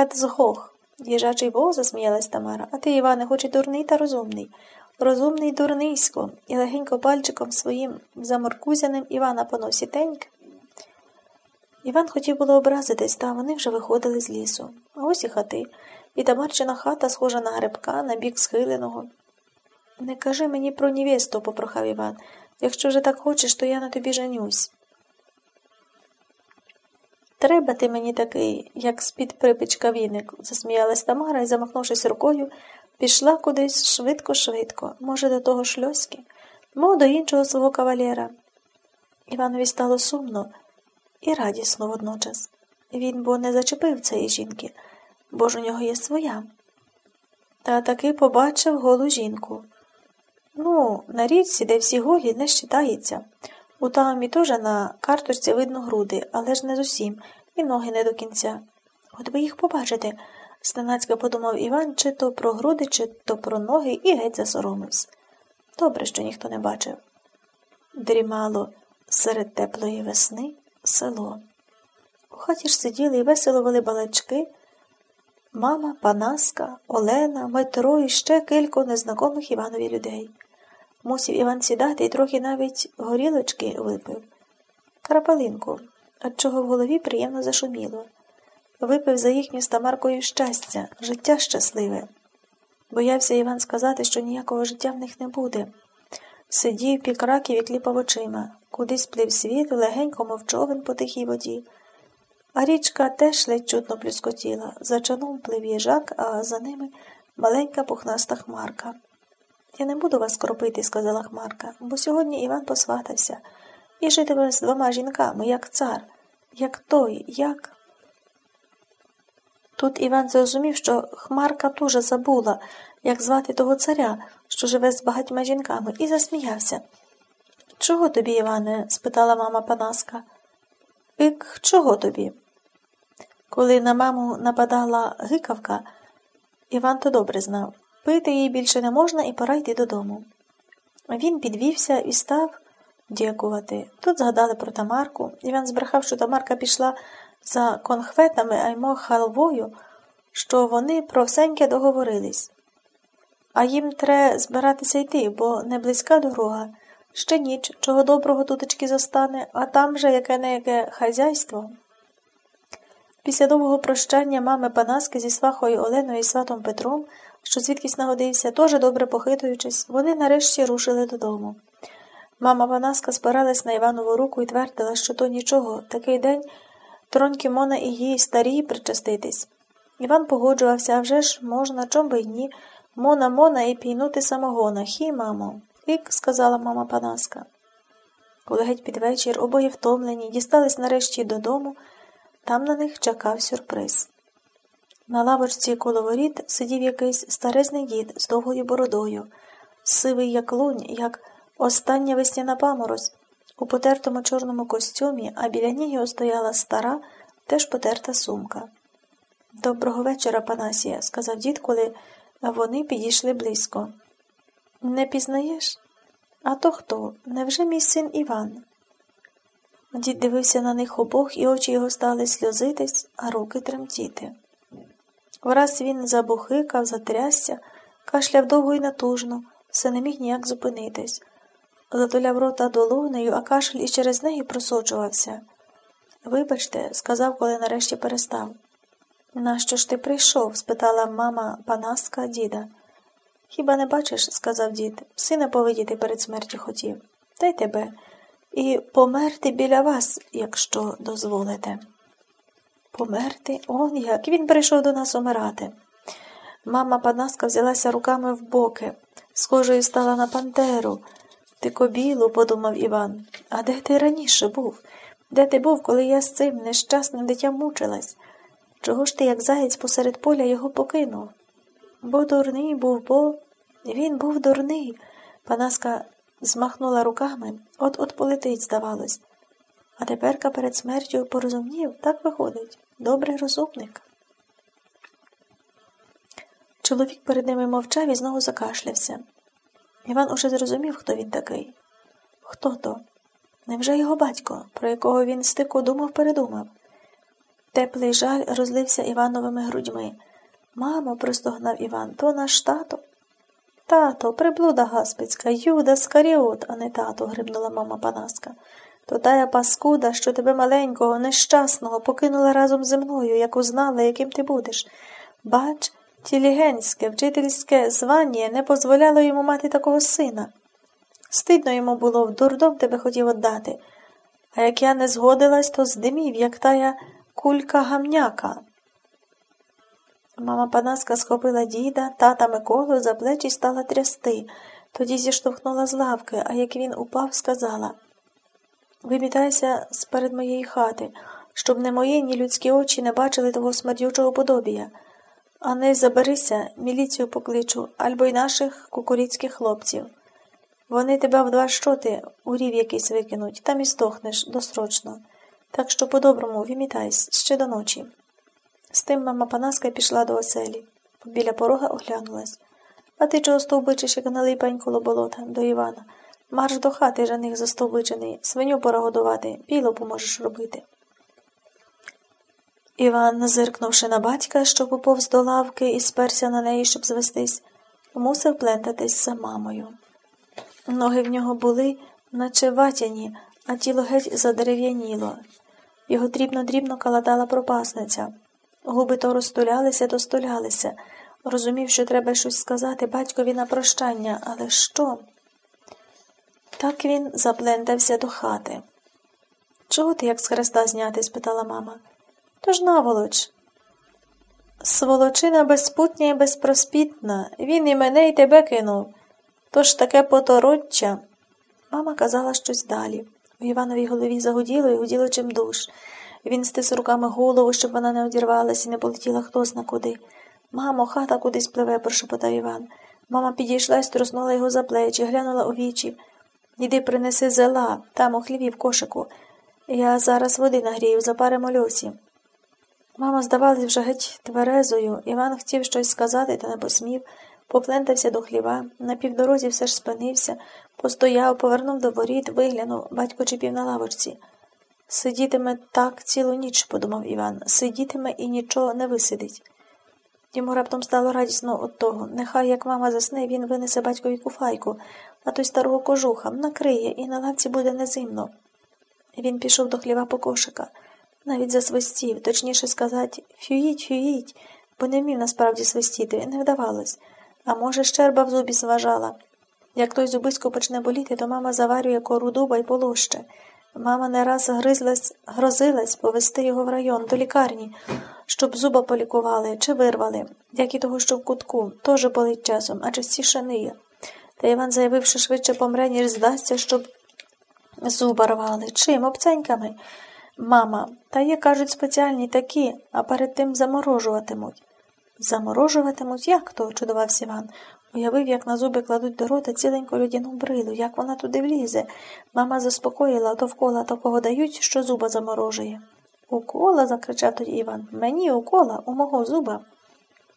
хат згох. Їжачий вол, засміялась Тамара, а ти, Іване, хоч і дурний та розумний. Розумний дурнисько, і легенько пальчиком своїм заморкузяним Івана по носі теньк. Іван хотів було образитись, та вони вже виходили з лісу. А ось і хати, і Тамарчина хата, схожа на грибка, на бік схиленого. Не кажи мені про невесту, попрохав Іван. Якщо вже так хочеш, то я на тобі женюсь. Треба ти мені такий, як з-під припічка віник, засміялась Тамара і, замахнувшись рукою, пішла кудись швидко-швидко, може, до того шльоськи, мов до іншого свого кавалєра. Іванові стало сумно і радісно водночас. Він бо не зачепив цієї жінки, бо ж у нього є своя. Та таки побачив голу жінку. Ну, на річці, де всі голі, не щитається. У тамі теж на карточці видно груди, але ж не з усім, і ноги не до кінця. От би їх побачити, зненацька подумав Іван, чи то про груди, чи то про ноги, і геть засоромився. Добре, що ніхто не бачив. Дрімало серед теплої весни село. У хаті ж сиділи і весело вели балачки. Мама, Панаска, Олена, Метро і ще кілька незнакомих Іванові людей. Мусів Іван сідати і трохи навіть горілочки випив. Карапалинку, чого в голові приємно зашуміло. Випив за їхню стамаркою щастя, життя щасливе. Боявся Іван сказати, що ніякого життя в них не буде. Сидів пік раків і кліпав очима, кудись плив світ, легенько мовчовен по тихій воді. А річка теж ледь чутно плюскотіла. За чаном плив їжак, а за ними маленька пухнаста хмарка. Я не буду вас кропити, сказала Хмарка, бо сьогодні Іван посватався і житиме з двома жінками, як цар, як той, як. Тут Іван зрозумів, що Хмарка дуже забула, як звати того царя, що живе з багатьма жінками, і засміявся. Чого тобі, Іване? спитала мама Панаска. Ік, чого тобі? Коли на маму нападала гикавка, Іван то добре знав. Пити їй більше не можна і пора йти додому. Він підвівся і став дякувати. Тут згадали про Тамарку. Іван збрехав, що Тамарка пішла за конхветами, а ймо халвою, що вони про всеньке договорились. А їм треба збиратися йти, бо не близька дорога. Ще ніч, чого доброго тутечки зостане, а там же яке не яке хазяйство. Після довгого прощання мами Панаски зі свахою Оленою і сватом Петром що звідкись нагодився, теж добре похитуючись, вони нарешті рушили додому. Мама Ванаска спиралась на Іванову руку і твердила, що то нічого, такий день троньки Мона і їй старі причаститись. Іван погоджувався, а вже ж можна, чом би й ні, Мона Мона і пійнути самогона. Хі, мамо. Ік, сказала мама Панаска. Коли геть під вечір обоє втомлені, дістались нарешті додому, там на них чекав сюрприз. На лавочці коло воріт сидів якийсь старезний дід з довгою бородою, сивий, як лунь, як остання весняна паморозь, у потертому чорному костюмі, а біля нього стояла стара, теж потерта сумка. Доброго вечора, Панасія, сказав дід, коли вони підійшли близько. Не пізнаєш? А то хто? Невже мій син Іван? Дід дивився на них обох, і очі його стали сльозитись, а руки тремтіти. Враз він забухикав, затрясся, кашляв довго і натужно, все не міг ніяк зупинитись. Затуляв рота долонею, а кашель і через неї просочувався. Вибачте, сказав, коли нарешті перестав. Нащо ж ти прийшов? спитала мама Панаска діда. Хіба не бачиш, сказав дід, сина повидіти перед смертю хотів. Та й тебе, і померти біля вас, якщо дозволите. Померти? Он як він прийшов до нас умирати. Мама Панаска взялася руками в боки, схожою стала на пантеру. Ти кобілу, подумав Іван. А де ти раніше був? Де ти був, коли я з цим нещасним дитям мучилась? Чого ж ти, як заєць посеред поля, його покинув? Бо дурний був, бо він був дурний. Панаска змахнула руками, от от полетить, здавалось. А теперка перед смертю порозумнів, так виходить. Добрий розумник. Чоловік перед ними мовчав і знову закашлявся. Іван уже зрозумів, хто він такий. Хто то? Невже його батько, про якого він стику думав, передумав? Теплий жаль розлився Івановими грудьми. Мамо, простогнав Іван, то наш тато. Тато, приблуда гаспицька, Юда Скаріот, а не тато, грибнула мама Панаска. То тая паскуда, що тебе маленького, нещасного, покинула разом зі мною, як узнала, яким ти будеш. Бач, тілігенське, вчительське звання не дозволяло йому мати такого сина. Стидно йому було, в дурдом тебе хотів отдати. А як я не згодилась, то здимів, як тая кулька гамняка. Мама Панаска схопила діда, тата Миколу за плечі стала трясти. Тоді зіштовхнула з лавки, а як він упав, сказала Вимітайся з моєї хати, щоб не мої, ні людські очі не бачили того смердючого подобія. А не заберися, міліцію покличу, альбо й наших кукуріцьких хлопців. Вони тебе в два щоти у рів якийсь викинуть, там і стохнеш досрочно. Так що по-доброму вимітайся ще до ночі. З тим мама Панаска пішла до оселі. Біля порога оглянулась. А ти чого стовбичиш, як налипань коло болота, до Івана? Марш до хати жених застовбичений, свиню пора годувати, піло поможеш робити. Іван, зиркнувши на батька, що поповз до лавки і сперся на неї, щоб звестись, мусив плентатись за мамою. Ноги в нього були, наче ватяні, а тіло геть задерев'яніло. Його дрібно-дрібно калатала пропасниця. Губи то розтулялися, то стулялися. Розумів, що треба щось сказати батькові на прощання, але що? Так він заплентався до хати. Чого ти як з хреста зняти? спитала мама. Тож наволоч. Сволочина безпутня і безпроспітна. Він і мене й тебе кинув. Тож таке потороччя. Мама казала щось далі. У Івановій голові загуділо і гуділо чим душ. Він стис руками голову, щоб вона не одірвалась і не полетіла хто зна куди. Мамо, хата кудись пливе, прошепотав Іван. Мама підійшла і струснула його за плечі, глянула у вічі. Іди принеси зела, там у хліві в кошику. Я зараз води нагрію, запаримо льосі. Мама здавалась вже геть тверезою. Іван хотів щось сказати, та не посмів, поплентався до хліва, на півдорозі все ж спинився, постояв, повернув до воріт, виглянув, батько чіпів на лавочці. Сидітиме так цілу ніч, подумав Іван, сидітиме і нічого не висидить. Йому раптом стало радісно від того. Нехай, як мама засне, він винесе батькові куфайку, а той старого кожуха накриє, і на лавці буде незимно. Він пішов до хліва по кошика, навіть засвистів, точніше сказати, фюїть, фюїть, бо не вмів насправді свистіти, не вдавалось. А може, щерба в зубі зважала. Як той зубисько почне боліти, то мама заварює кору дуба й полоще. Мама не раз гризлась, грозилась повести його в район, до лікарні, щоб зуба полікували чи вирвали, як і того, що в кутку, теж болить часом, а частіше ниє. Та Іван заявив, що швидше помре, ніж здасться, щоб зуба рвали. Чим? Обценьками? Мама, та є, кажуть, спеціальні такі, а перед тим заморожуватимуть. Заморожуватимуть? Як то? чудувався Іван. Уявив, як на зуби кладуть до рота ціленьку людяну брилу, як вона туди влізе. Мама заспокоїла, то вкола такого дають, що зуба заморожує. Укола, закричав тоді Іван. Мені укола, у мого зуба.